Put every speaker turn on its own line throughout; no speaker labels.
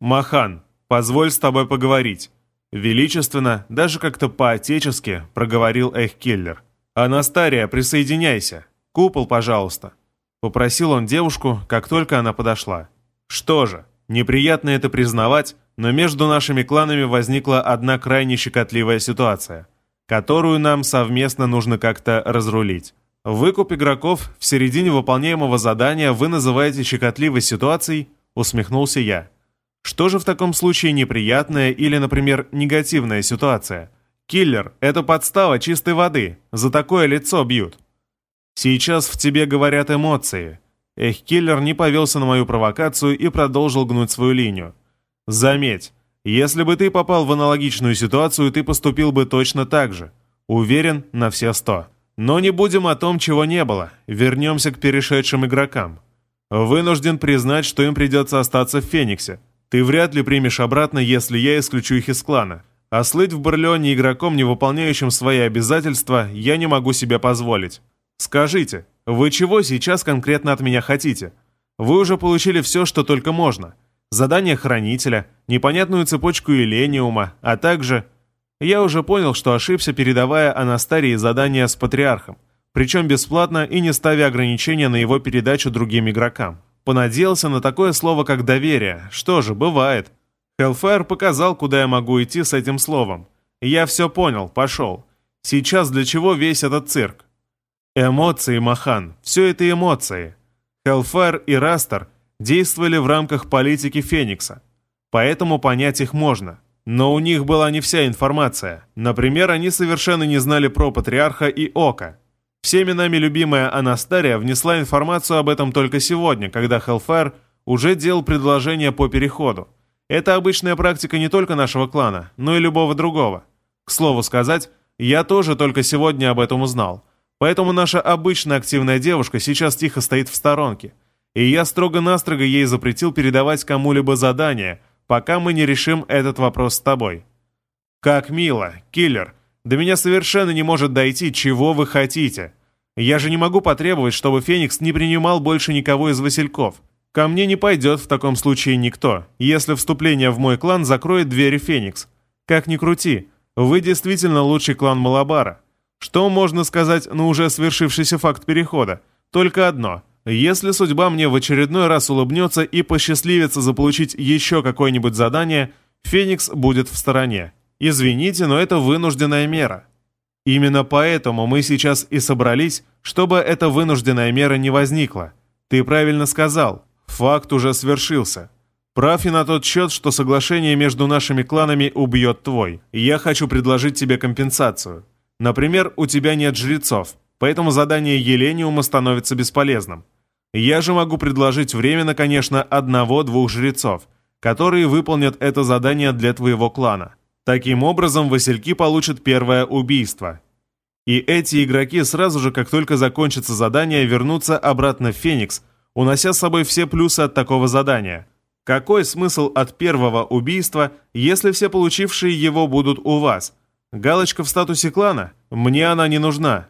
«Махан, позволь с тобой поговорить». Величественно, даже как-то по-отечески, проговорил Эхкиллер. «Анастария, присоединяйся. Купол, пожалуйста». Попросил он девушку, как только она подошла. Что же, неприятно это признавать, но между нашими кланами возникла одна крайне щекотливая ситуация, которую нам совместно нужно как-то разрулить. Выкуп игроков в середине выполняемого задания вы называете щекотливой ситуацией, усмехнулся я. Что же в таком случае неприятная или, например, негативная ситуация? Киллер — это подстава чистой воды, за такое лицо бьют. Сейчас в тебе говорят эмоции. Эх, киллер не повелся на мою провокацию и продолжил гнуть свою линию. Заметь, если бы ты попал в аналогичную ситуацию, ты поступил бы точно так же. Уверен на все сто. Но не будем о том, чего не было. Вернемся к перешедшим игрокам. Вынужден признать, что им придется остаться в Фениксе. Ты вряд ли примешь обратно, если я исключу их из клана. А слыть в Барлеоне игроком, не выполняющим свои обязательства, я не могу себе позволить. Скажите, вы чего сейчас конкретно от меня хотите? Вы уже получили все, что только можно. Задание хранителя, непонятную цепочку Элениума, а также... Я уже понял, что ошибся, передавая Анастарии задание с Патриархом, причем бесплатно и не ставя ограничения на его передачу другим игрокам. Понадеялся на такое слово, как «доверие». Что же, бывает. Hellfire показал, куда я могу идти с этим словом. Я все понял, пошел. Сейчас для чего весь этот цирк? Эмоции, Махан, все это эмоции. Hellfire и Растер действовали в рамках политики Феникса, поэтому понять их можно. Но у них была не вся информация. Например, они совершенно не знали про Патриарха и Ока. Всеми нами любимая Анастария внесла информацию об этом только сегодня, когда Hellfire уже делал предложение по переходу. Это обычная практика не только нашего клана, но и любого другого. К слову сказать, я тоже только сегодня об этом узнал – Поэтому наша обычная активная девушка сейчас тихо стоит в сторонке. И я строго-настрого ей запретил передавать кому-либо задание, пока мы не решим этот вопрос с тобой. Как мило, киллер. До меня совершенно не может дойти, чего вы хотите. Я же не могу потребовать, чтобы Феникс не принимал больше никого из Васильков. Ко мне не пойдет в таком случае никто, если вступление в мой клан закроет двери Феникс. Как ни крути, вы действительно лучший клан Малабара. Что можно сказать на уже свершившийся факт перехода? Только одно. Если судьба мне в очередной раз улыбнется и посчастливится заполучить еще какое-нибудь задание, Феникс будет в стороне. Извините, но это вынужденная мера. Именно поэтому мы сейчас и собрались, чтобы эта вынужденная мера не возникла. Ты правильно сказал, факт уже свершился. Прав и на тот счет, что соглашение между нашими кланами убьет твой. Я хочу предложить тебе компенсацию. Например, у тебя нет жрецов, поэтому задание Елениума становится бесполезным. Я же могу предложить временно, конечно, одного-двух жрецов, которые выполнят это задание для твоего клана. Таким образом, Васильки получат первое убийство. И эти игроки сразу же, как только закончится задание, вернутся обратно в Феникс, унося с собой все плюсы от такого задания. Какой смысл от первого убийства, если все получившие его будут у вас – Галочка в статусе клана? Мне она не нужна.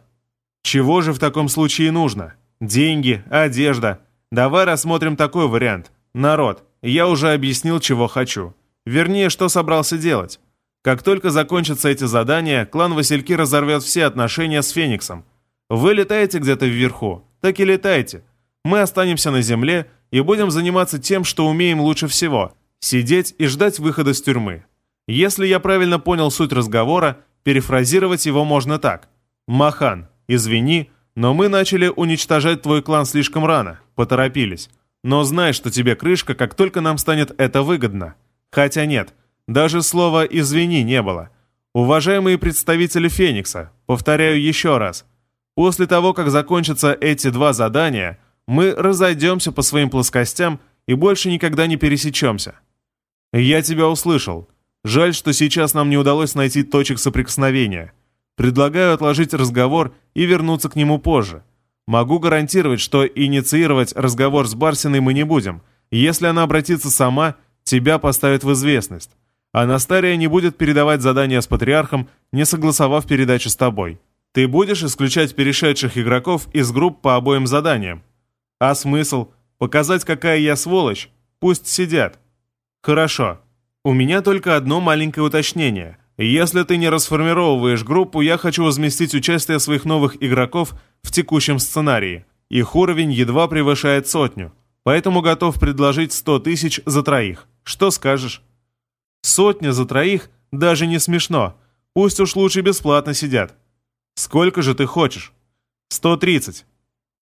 Чего же в таком случае нужно? Деньги, одежда. Давай рассмотрим такой вариант. Народ, я уже объяснил, чего хочу. Вернее, что собрался делать. Как только закончатся эти задания, клан Васильки разорвет все отношения с Фениксом. Вы летаете где-то вверху, так и летайте. Мы останемся на земле и будем заниматься тем, что умеем лучше всего – сидеть и ждать выхода с тюрьмы. Если я правильно понял суть разговора, перефразировать его можно так. «Махан, извини, но мы начали уничтожать твой клан слишком рано, поторопились. Но знай, что тебе крышка, как только нам станет это выгодно. Хотя нет, даже слова «извини» не было. Уважаемые представители Феникса, повторяю еще раз. После того, как закончатся эти два задания, мы разойдемся по своим плоскостям и больше никогда не пересечемся. Я тебя услышал. Жаль, что сейчас нам не удалось найти точек соприкосновения. Предлагаю отложить разговор и вернуться к нему позже. Могу гарантировать, что инициировать разговор с Барсиной мы не будем. Если она обратится сама, тебя поставят в известность. Анастария не будет передавать задания с патриархом, не согласовав передачу с тобой. Ты будешь исключать перешедших игроков из групп по обоим заданиям. А смысл? Показать, какая я сволочь? Пусть сидят. Хорошо. У меня только одно маленькое уточнение. Если ты не расформировываешь группу, я хочу возместить участие своих новых игроков в текущем сценарии. Их уровень едва превышает сотню. Поэтому готов предложить 100 тысяч за троих. Что скажешь? Сотня за троих даже не смешно. Пусть уж лучше бесплатно сидят. Сколько же ты хочешь? 130.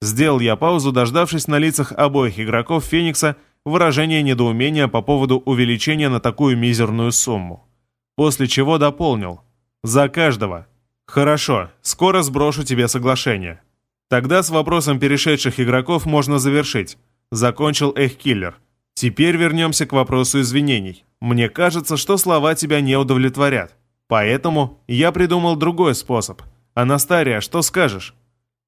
Сделал я паузу, дождавшись на лицах обоих игроков Феникса выражение недоумения по поводу увеличения на такую мизерную сумму. После чего дополнил. За каждого. Хорошо, скоро сброшу тебе соглашение. Тогда с вопросом перешедших игроков можно завершить. Закончил Эхкиллер. Теперь вернемся к вопросу извинений. Мне кажется, что слова тебя не удовлетворят. Поэтому я придумал другой способ. Анастария, что скажешь?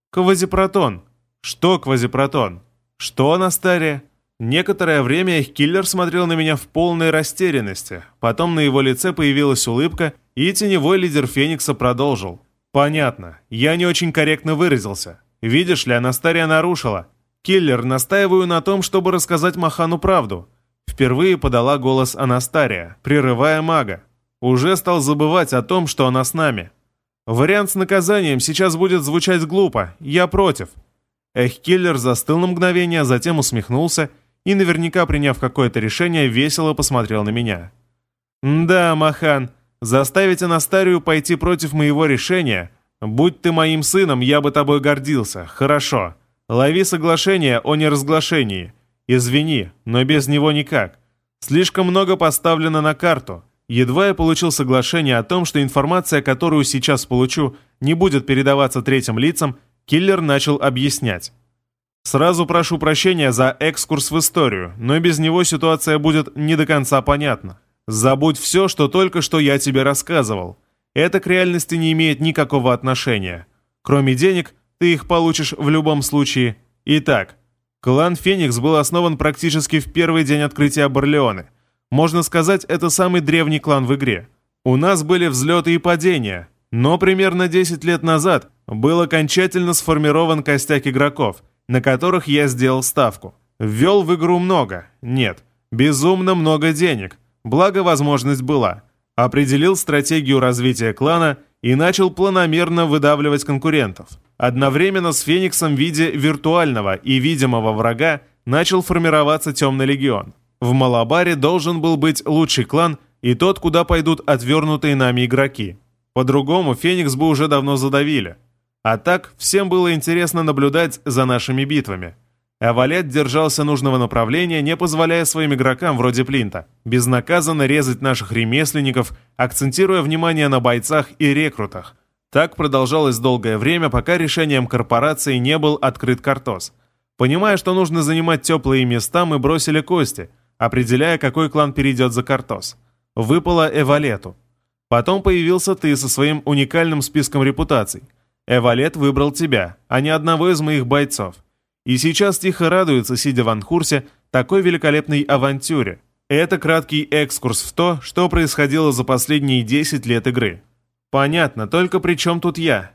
Квазипротон. Что квазипротон? Что, Анастария? Некоторое время их киллер смотрел на меня в полной растерянности. Потом на его лице появилась улыбка, и теневой лидер Феникса продолжил. «Понятно. Я не очень корректно выразился. Видишь ли, Анастария нарушила. Киллер, настаиваю на том, чтобы рассказать Махану правду». Впервые подала голос Анастария, прерывая мага. Уже стал забывать о том, что она с нами. Вариант с наказанием сейчас будет звучать глупо. Я против. Эхкиллер застыл на мгновение, затем усмехнулся и, наверняка приняв какое-то решение, весело посмотрел на меня. «Да, Махан, заставить Анастарию пойти против моего решения. Будь ты моим сыном, я бы тобой гордился. Хорошо. Лови соглашение о неразглашении. Извини, но без него никак. Слишком много поставлено на карту. Едва я получил соглашение о том, что информация, которую сейчас получу, не будет передаваться третьим лицам, киллер начал объяснять. Сразу прошу прощения за экскурс в историю, но без него ситуация будет не до конца понятна. Забудь все, что только что я тебе рассказывал. Это к реальности не имеет никакого отношения. Кроме денег, ты их получишь в любом случае. Итак, клан Феникс был основан практически в первый день открытия Барлеоны – можно сказать, это самый древний клан в игре. У нас были взлеты и падения, но примерно 10 лет назад был окончательно сформирован костяк игроков, на которых я сделал ставку. Ввел в игру много, нет, безумно много денег, благо возможность была. Определил стратегию развития клана и начал планомерно выдавливать конкурентов. Одновременно с Фениксом в виде виртуального и видимого врага начал формироваться Темный Легион. В Малабаре должен был быть лучший клан и тот, куда пойдут отвернутые нами игроки. По-другому Феникс бы уже давно задавили. А так, всем было интересно наблюдать за нашими битвами. Авалет держался нужного направления, не позволяя своим игрокам, вроде Плинта, безнаказанно резать наших ремесленников, акцентируя внимание на бойцах и рекрутах. Так продолжалось долгое время, пока решением корпорации не был открыт картоз. Понимая, что нужно занимать теплые места, мы бросили кости – определяя, какой клан перейдет за Картос. Выпало Эвалету. Потом появился ты со своим уникальным списком репутаций. Эвалет выбрал тебя, а не одного из моих бойцов. И сейчас тихо радуется, сидя в Анхурсе, такой великолепной авантюре. Это краткий экскурс в то, что происходило за последние 10 лет игры. Понятно, только при чем тут я?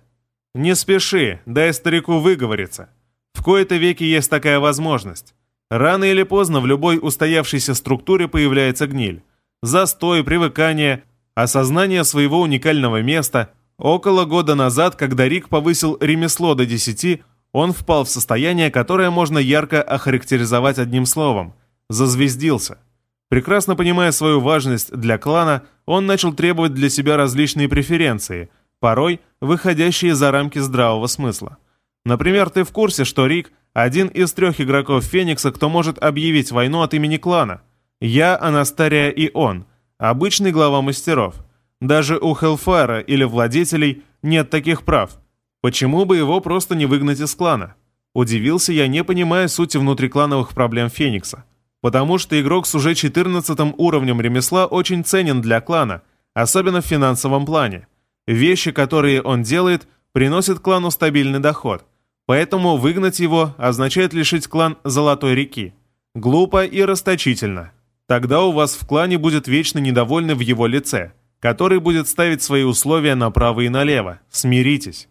Не спеши, дай старику выговориться. В кои-то веки есть такая возможность. Рано или поздно в любой устоявшейся структуре появляется гниль. Застой, привыкание, осознание своего уникального места. Около года назад, когда Рик повысил ремесло до 10, он впал в состояние, которое можно ярко охарактеризовать одним словом – зазвездился. Прекрасно понимая свою важность для клана, он начал требовать для себя различные преференции, порой выходящие за рамки здравого смысла. Например, ты в курсе, что Рик – один из трех игроков Феникса, кто может объявить войну от имени клана. Я, Анастария и он. Обычный глава мастеров. Даже у Хелфайра или владетелей нет таких прав. Почему бы его просто не выгнать из клана? Удивился я, не понимая сути внутриклановых проблем Феникса. Потому что игрок с уже 14 уровнем ремесла очень ценен для клана, особенно в финансовом плане. Вещи, которые он делает, приносят клану стабильный доход – Поэтому выгнать его означает лишить клан Золотой реки. Глупо и расточительно. Тогда у вас в клане будет вечно недовольный в его лице, который будет ставить свои условия направо и налево. Смиритесь.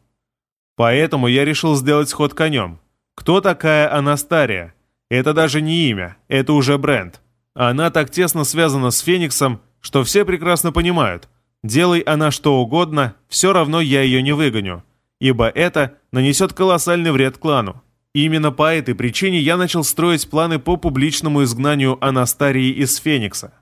Поэтому я решил сделать ход конем. Кто такая Анастария? Это даже не имя, это уже бренд. Она так тесно связана с Фениксом, что все прекрасно понимают. Делай она что угодно, все равно я ее не выгоню, ибо это нанесет колоссальный вред клану. Именно по этой причине я начал строить планы по публичному изгнанию Анастарии из Феникса.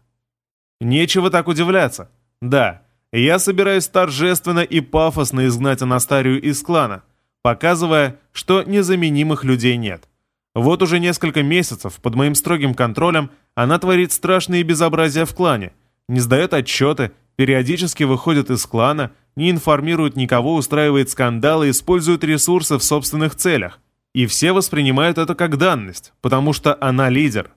Нечего так удивляться. Да, я собираюсь торжественно и пафосно изгнать Анастарию из клана, показывая, что незаменимых людей нет. Вот уже несколько месяцев под моим строгим контролем она творит страшные безобразия в клане, не сдает отчеты, периодически выходит из клана, не информирует никого, устраивает скандалы, использует ресурсы в собственных целях. И все воспринимают это как данность, потому что она лидер.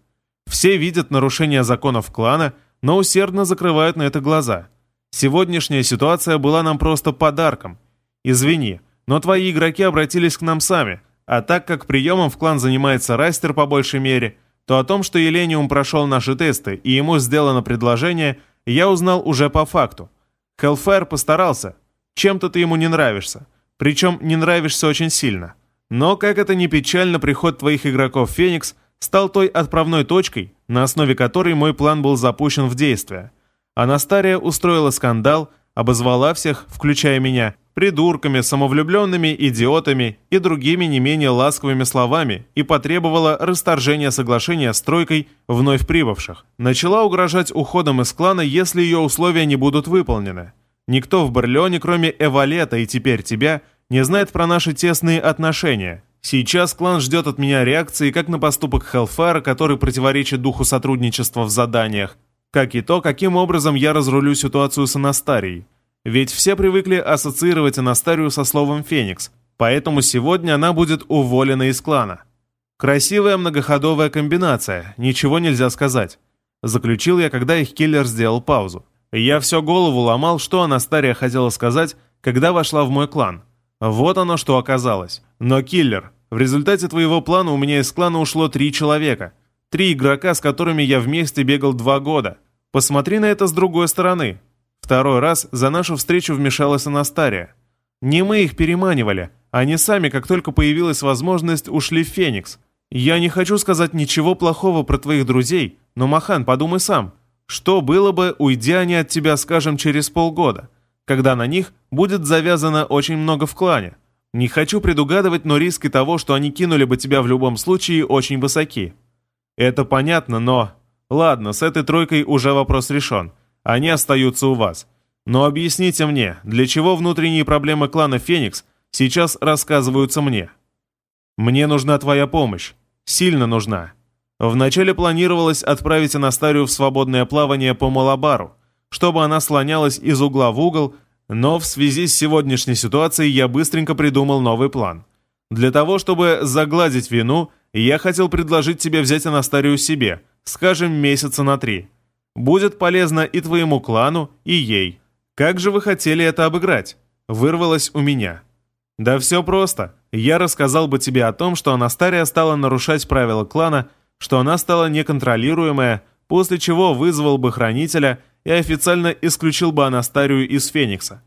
Все видят нарушение законов клана, но усердно закрывают на это глаза. Сегодняшняя ситуация была нам просто подарком. Извини, но твои игроки обратились к нам сами, а так как приемом в клан занимается Растер по большей мере, то о том, что Елениум прошел наши тесты и ему сделано предложение, я узнал уже по факту. Хелфайр постарался. Чем-то ты ему не нравишься. Причем не нравишься очень сильно. Но, как это ни печально, приход твоих игроков Феникс стал той отправной точкой, на основе которой мой план был запущен в действие. Анастария устроила скандал, обозвала всех, включая меня, придурками, самовлюбленными идиотами и другими не менее ласковыми словами и потребовала расторжения соглашения с тройкой вновь прибывших. Начала угрожать уходом из клана, если ее условия не будут выполнены. Никто в Барлеоне, кроме Эвалета и теперь тебя, не знает про наши тесные отношения. Сейчас клан ждет от меня реакции как на поступок Хелфара, который противоречит духу сотрудничества в заданиях, как и то, каким образом я разрулю ситуацию с Анастарией. Ведь все привыкли ассоциировать Анастарию со словом «феникс», поэтому сегодня она будет уволена из клана. Красивая многоходовая комбинация, ничего нельзя сказать. Заключил я, когда их киллер сделал паузу. Я все голову ломал, что Анастария хотела сказать, когда вошла в мой клан. Вот оно что оказалось. Но, киллер, в результате твоего плана у меня из клана ушло три человека. Три игрока, с которыми я вместе бегал два года. Посмотри на это с другой стороны. Второй раз за нашу встречу вмешалась Анастария. Не мы их переманивали, они сами, как только появилась возможность, ушли в Феникс. Я не хочу сказать ничего плохого про твоих друзей, но, Махан, подумай сам. Что было бы, уйдя они от тебя, скажем, через полгода, когда на них будет завязано очень много в клане? Не хочу предугадывать, но риски того, что они кинули бы тебя в любом случае, очень высоки. Это понятно, но... Ладно, с этой тройкой уже вопрос решен. Они остаются у вас. Но объясните мне, для чего внутренние проблемы клана Феникс сейчас рассказываются мне? Мне нужна твоя помощь. Сильно нужна. Вначале планировалось отправить Анастарию в свободное плавание по Малабару, чтобы она слонялась из угла в угол, но в связи с сегодняшней ситуацией я быстренько придумал новый план. Для того, чтобы загладить вину, я хотел предложить тебе взять Анастарию себе, скажем, месяца на три. Будет полезно и твоему клану, и ей. Как же вы хотели это обыграть? Вырвалось у меня. Да все просто. Я рассказал бы тебе о том, что Анастария стала нарушать правила клана, что она стала неконтролируемая, после чего вызвал бы хранителя и официально исключил бы Анастарию из Феникса.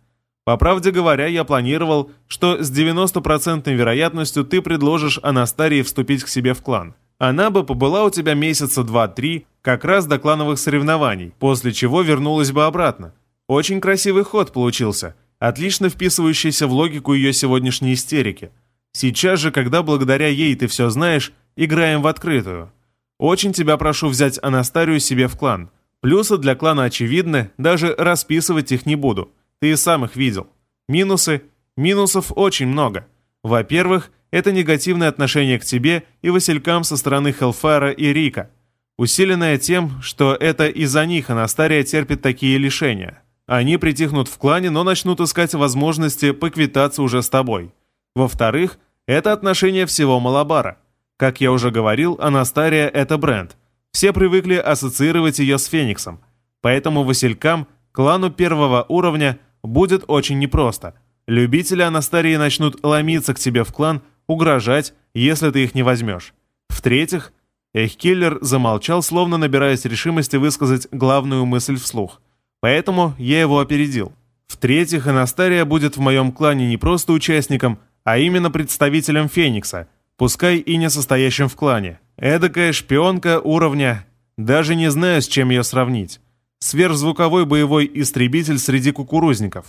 По правде говоря, я планировал, что с 90% вероятностью ты предложишь Анастарии вступить к себе в клан. Она бы побыла у тебя месяца два-три, как раз до клановых соревнований, после чего вернулась бы обратно. Очень красивый ход получился, отлично вписывающийся в логику ее сегодняшней истерики. Сейчас же, когда благодаря ей ты все знаешь, играем в открытую. Очень тебя прошу взять Анастарию себе в клан. Плюсы для клана очевидны, даже расписывать их не буду. Ты и сам их видел. Минусы? Минусов очень много. Во-первых, это негативное отношение к тебе и Василькам со стороны Хелфара и Рика, усиленное тем, что это из-за них Анастария терпит такие лишения. Они притихнут в клане, но начнут искать возможности поквитаться уже с тобой. Во-вторых, это отношение всего Малабара – как я уже говорил, Анастария — это бренд. Все привыкли ассоциировать ее с Фениксом. Поэтому Василькам, клану первого уровня, будет очень непросто. Любители Анастарии начнут ломиться к тебе в клан, угрожать, если ты их не возьмешь. В-третьих, Эхкиллер замолчал, словно набираясь решимости высказать главную мысль вслух. Поэтому я его опередил. В-третьих, Анастария будет в моем клане не просто участником, а именно представителем Феникса — пускай и не состоящим в клане. Эдакая шпионка уровня... Даже не знаю, с чем ее сравнить. Сверхзвуковой боевой истребитель среди кукурузников.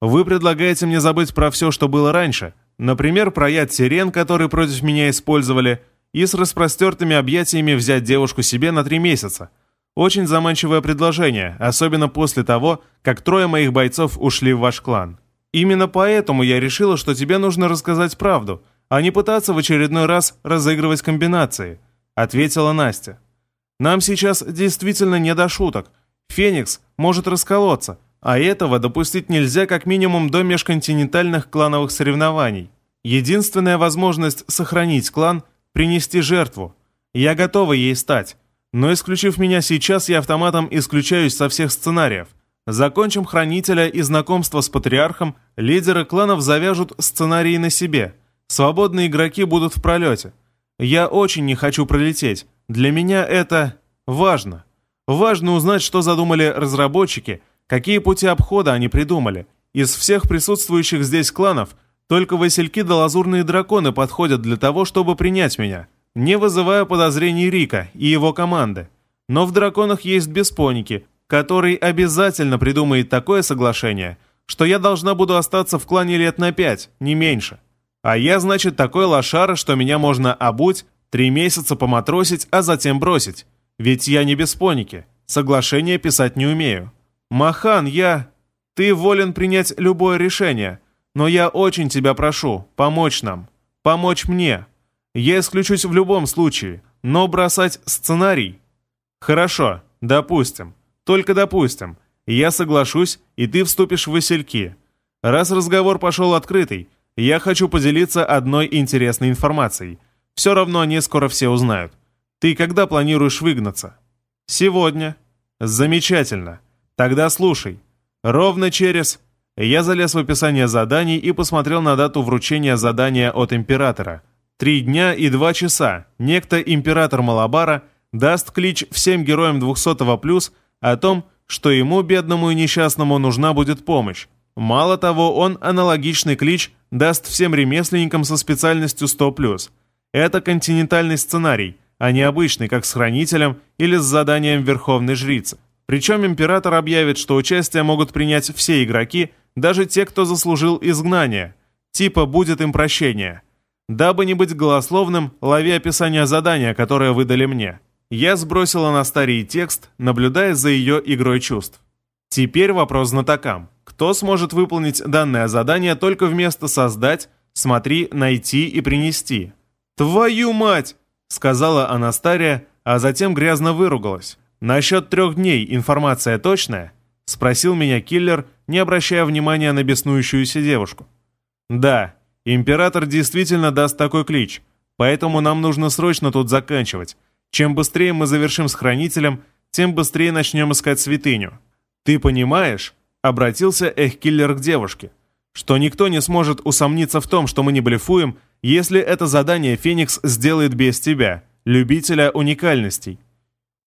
Вы предлагаете мне забыть про все, что было раньше, например, про яд сирен, который против меня использовали, и с распростертыми объятиями взять девушку себе на три месяца. Очень заманчивое предложение, особенно после того, как трое моих бойцов ушли в ваш клан. Именно поэтому я решила, что тебе нужно рассказать правду, а не пытаться в очередной раз разыгрывать комбинации», — ответила Настя. «Нам сейчас действительно не до шуток. Феникс может расколоться, а этого допустить нельзя как минимум до межконтинентальных клановых соревнований. Единственная возможность сохранить клан — принести жертву. Я готова ей стать. Но исключив меня сейчас, я автоматом исключаюсь со всех сценариев — Закончим Хранителя и знакомство с Патриархом, лидеры кланов завяжут сценарии на себе. Свободные игроки будут в пролете. Я очень не хочу пролететь. Для меня это важно. Важно узнать, что задумали разработчики, какие пути обхода они придумали. Из всех присутствующих здесь кланов только Васильки да Лазурные Драконы подходят для того, чтобы принять меня, не вызывая подозрений Рика и его команды. Но в Драконах есть беспоники, который обязательно придумает такое соглашение, что я должна буду остаться в клане лет на пять, не меньше. А я, значит, такой лошара, что меня можно обуть, три месяца поматросить, а затем бросить. Ведь я не беспоники, соглашение писать не умею. Махан, я... Ты волен принять любое решение, но я очень тебя прошу, помочь нам, помочь мне. Я исключусь в любом случае, но бросать сценарий... Хорошо, допустим. Только допустим, я соглашусь, и ты вступишь в васильки. Раз разговор пошел открытый, я хочу поделиться одной интересной информацией. Все равно они скоро все узнают. Ты когда планируешь выгнаться? Сегодня. Замечательно. Тогда слушай. Ровно через... Я залез в описание заданий и посмотрел на дату вручения задания от Императора. Три дня и два часа. Некто Император Малабара даст клич всем героям 200 плюс о том, что ему, бедному и несчастному, нужна будет помощь. Мало того, он аналогичный клич даст всем ремесленникам со специальностью 100+. Это континентальный сценарий, а не обычный, как с Хранителем или с заданием Верховной Жрицы. Причем Император объявит, что участие могут принять все игроки, даже те, кто заслужил изгнание. Типа «будет им прощение». Дабы не быть голословным, лови описание задания, которое выдали мне. Я сбросила на старий текст, наблюдая за ее игрой чувств. Теперь вопрос знатокам. Кто сможет выполнить данное задание только вместо «создать», «смотри», «найти» и «принести»? «Твою мать!» — сказала Анастария, а затем грязно выругалась. «Насчет трех дней информация точная?» — спросил меня киллер, не обращая внимания на беснующуюся девушку. «Да, император действительно даст такой клич, поэтому нам нужно срочно тут заканчивать. Чем быстрее мы завершим с хранителем, тем быстрее начнем искать святыню. Ты понимаешь, обратился Эхкиллер к девушке, что никто не сможет усомниться в том, что мы не блефуем, если это задание Феникс сделает без тебя, любителя уникальностей.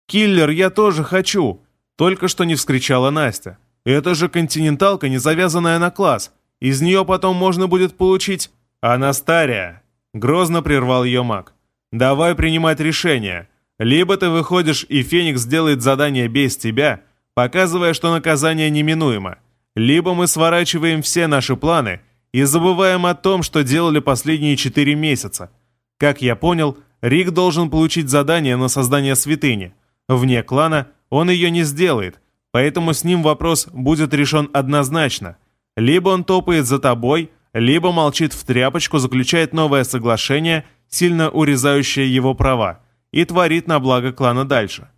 «Киллер, я тоже хочу!» Только что не вскричала Настя. «Это же континенталка, не завязанная на класс. Из нее потом можно будет получить...» «Анастария!» Грозно прервал ее маг. Давай принимать решение. Либо ты выходишь, и Феникс делает задание без тебя, показывая, что наказание неминуемо. Либо мы сворачиваем все наши планы и забываем о том, что делали последние четыре месяца. Как я понял, Рик должен получить задание на создание святыни. Вне клана он ее не сделает, поэтому с ним вопрос будет решен однозначно. Либо он топает за тобой, либо молчит в тряпочку, заключает новое соглашение – сильно урезающая его права, и творит на благо клана дальше.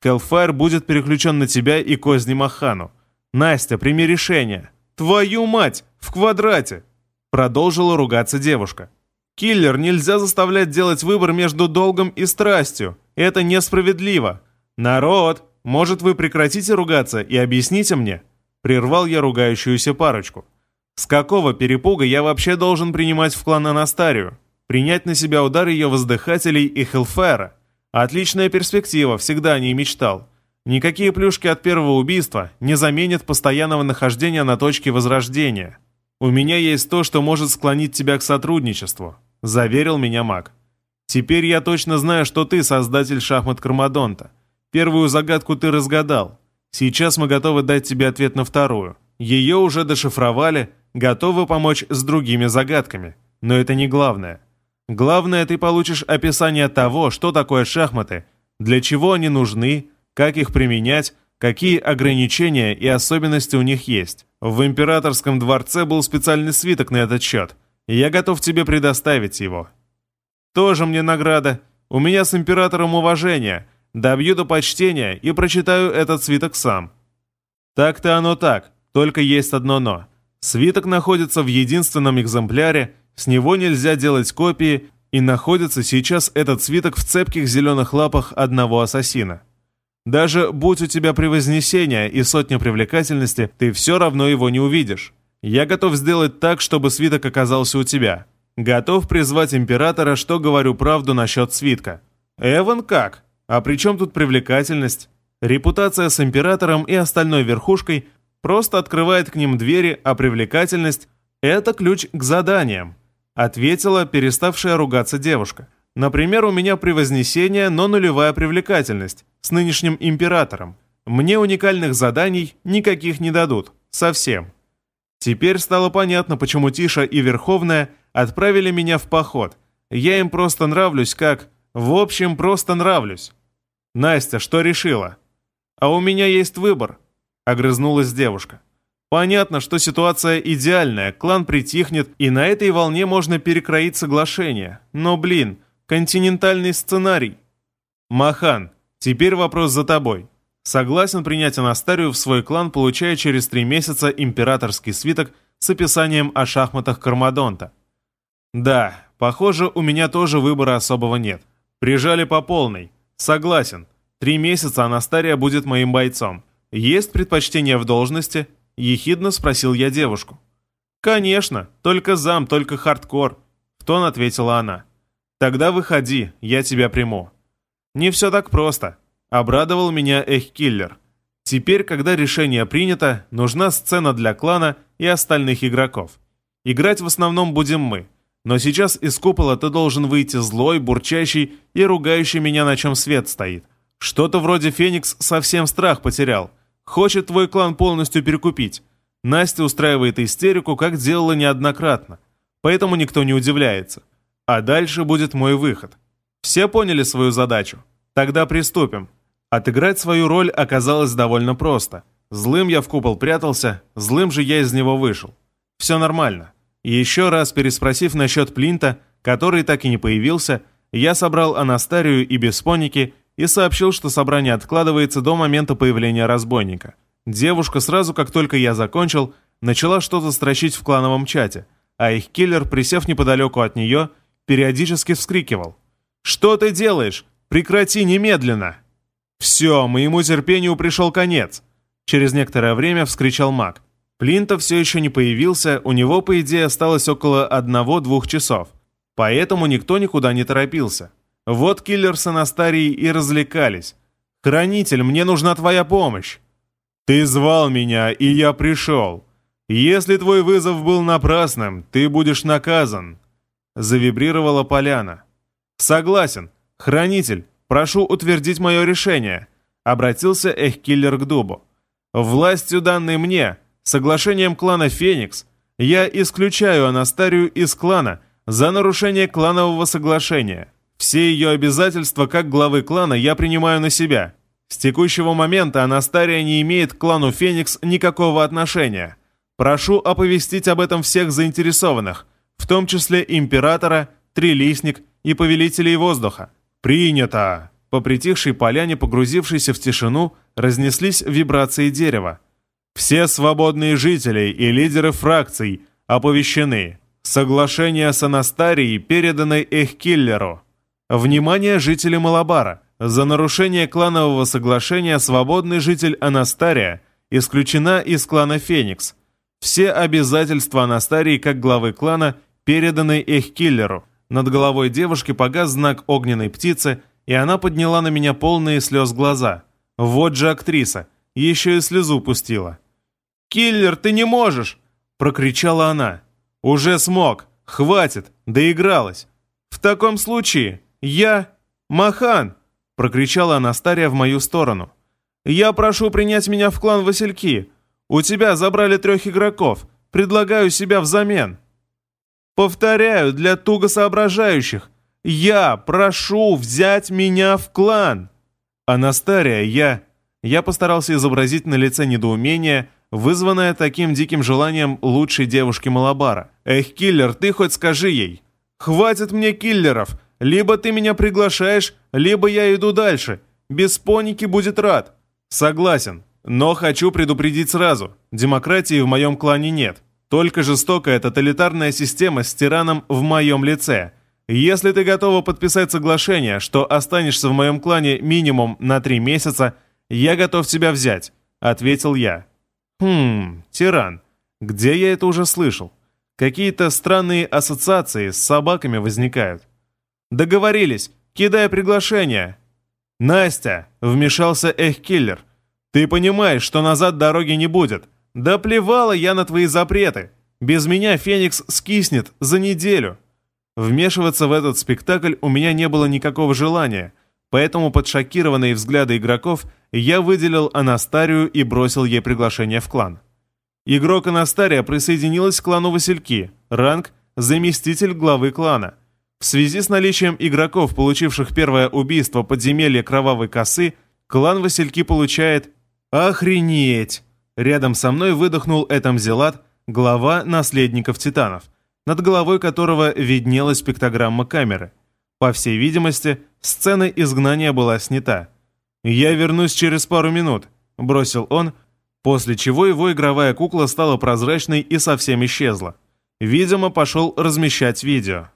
Хеллфайр будет переключен на тебя и козни Махану. Настя, прими решение. Твою мать, в квадрате! Продолжила ругаться девушка. Киллер, нельзя заставлять делать выбор между долгом и страстью. Это несправедливо. Народ, может вы прекратите ругаться и объясните мне? Прервал я ругающуюся парочку. С какого перепуга я вообще должен принимать в клан Анастарию? принять на себя удар ее воздыхателей и Хелфера. Отличная перспектива, всегда о ней мечтал. Никакие плюшки от первого убийства не заменят постоянного нахождения на точке возрождения. У меня есть то, что может склонить тебя к сотрудничеству», — заверил меня маг. «Теперь я точно знаю, что ты создатель шахмат Кармадонта. Первую загадку ты разгадал. Сейчас мы готовы дать тебе ответ на вторую. Ее уже дошифровали, готовы помочь с другими загадками. Но это не главное. Главное, ты получишь описание того, что такое шахматы, для чего они нужны, как их применять, какие ограничения и особенности у них есть. В императорском дворце был специальный свиток на этот счет, я готов тебе предоставить его. Тоже мне награда. У меня с императором уважение. Добью до почтения и прочитаю этот свиток сам. Так-то оно так, только есть одно «но». Свиток находится в единственном экземпляре, с него нельзя делать копии, и находится сейчас этот свиток в цепких зеленых лапах одного ассасина. Даже будь у тебя превознесение и сотня привлекательности, ты все равно его не увидишь. Я готов сделать так, чтобы свиток оказался у тебя. Готов призвать императора, что говорю правду насчет свитка. Эван как? А при чем тут привлекательность? Репутация с императором и остальной верхушкой просто открывает к ним двери, а привлекательность – это ключ к заданиям. Ответила переставшая ругаться девушка. Например, у меня превознесение, но нулевая привлекательность с нынешним императором. Мне уникальных заданий никаких не дадут. Совсем. Теперь стало понятно, почему Тиша и Верховная отправили меня в поход. Я им просто нравлюсь как... В общем, просто нравлюсь. Настя, что решила? А у меня есть выбор. Огрызнулась девушка. Понятно, что ситуация идеальная, клан притихнет, и на этой волне можно перекроить соглашение. Но, блин, Континентальный сценарий. Махан, теперь вопрос за тобой. Согласен принять Анастарию в свой клан, получая через три месяца императорский свиток с описанием о шахматах Кармадонта. Да, похоже, у меня тоже выбора особого нет. Прижали по полной. Согласен. Три месяца Анастария будет моим бойцом. Есть предпочтение в должности? Ехидно спросил я девушку. Конечно, только зам, только хардкор. В тон ответила она. «Тогда выходи, я тебя приму». «Не все так просто», — обрадовал меня Эхкиллер. «Теперь, когда решение принято, нужна сцена для клана и остальных игроков. Играть в основном будем мы, но сейчас из купола ты должен выйти злой, бурчащий и ругающий меня, на чем свет стоит. Что-то вроде Феникс совсем страх потерял. Хочет твой клан полностью перекупить. Настя устраивает истерику, как делала неоднократно. Поэтому никто не удивляется. А дальше будет мой выход. Все поняли свою задачу? Тогда приступим. Отыграть свою роль оказалось довольно просто. Злым я в купол прятался, злым же я из него вышел. Все нормально. Еще раз переспросив насчет Плинта, который так и не появился, я собрал Анастарию и Беспоники и сообщил, что собрание откладывается до момента появления разбойника. Девушка сразу, как только я закончил, начала что-то строчить в клановом чате, а их киллер, присев неподалеку от нее, периодически вскрикивал. «Что ты делаешь? Прекрати немедленно!» «Все, моему терпению пришел конец!» Через некоторое время вскричал маг. Плинта все еще не появился, у него, по идее, осталось около одного-двух часов. Поэтому никто никуда не торопился. Вот киллер с Анастарией и развлекались. «Хранитель, мне нужна твоя помощь!» «Ты звал меня, и я пришел. Если твой вызов был напрасным, ты будешь наказан. Завибрировала поляна. «Согласен. Хранитель, прошу утвердить мое решение», — обратился Эхкиллер к дубу. «Властью данной мне, соглашением клана Феникс, я исключаю Анастарию из клана за нарушение кланового соглашения. Все ее обязательства как главы клана я принимаю на себя. С текущего момента Анастария не имеет к клану Феникс никакого отношения. Прошу оповестить об этом всех заинтересованных, в том числе императора, трилистник и повелителей воздуха. «Принято!» По притихшей поляне, погрузившейся в тишину, разнеслись вибрации дерева. «Все свободные жители и лидеры фракций оповещены. Соглашение с Анастарией передано Эхкиллеру. Внимание, жители Малабара! За нарушение кланового соглашения свободный житель Анастария исключена из клана Феникс. Все обязательства Анастарии как главы клана переданный Эхкиллеру. Над головой девушки погас знак огненной птицы, и она подняла на меня полные слез глаза. Вот же актриса, еще и слезу пустила. «Киллер, ты не можешь!» — прокричала она. «Уже смог! Хватит! Доигралась! В таком случае я... Махан! — прокричала Анастария в мою сторону. «Я прошу принять меня в клан Васильки. У тебя забрали трех игроков. Предлагаю себя взамен». «Повторяю, для туго соображающих. Я прошу взять меня в клан!» «Анастария, я...» Я постарался изобразить на лице недоумение, вызванное таким диким желанием лучшей девушки Малабара. «Эх, киллер, ты хоть скажи ей! Хватит мне киллеров! Либо ты меня приглашаешь, либо я иду дальше. Без поники будет рад!» «Согласен, но хочу предупредить сразу. Демократии в моем клане нет. Только жестокая тоталитарная система с тираном в моем лице. Если ты готова подписать соглашение, что останешься в моем клане минимум на три месяца, я готов тебя взять», — ответил я. «Хм, тиран. Где я это уже слышал? Какие-то странные ассоциации с собаками возникают». «Договорились. Кидай приглашение». «Настя», — вмешался Эхкиллер, — «ты понимаешь, что назад дороги не будет. Да плевала я на твои запреты. Без меня Феникс скиснет за неделю». Вмешиваться в этот спектакль у меня не было никакого желания, поэтому под шокированные взгляды игроков я выделил Анастарию и бросил ей приглашение в клан. Игрок Анастария присоединилась к клану Васильки, ранг – заместитель главы клана. В связи с наличием игроков, получивших первое убийство подземелья Кровавой Косы, клан Васильки получает «Охренеть!» Рядом со мной выдохнул Этамзелат, глава наследников Титанов над головой которого виднелась пиктограмма камеры. По всей видимости, сцена изгнания была снята. «Я вернусь через пару минут», — бросил он, после чего его игровая кукла стала прозрачной и совсем исчезла. Видимо, пошел размещать видео.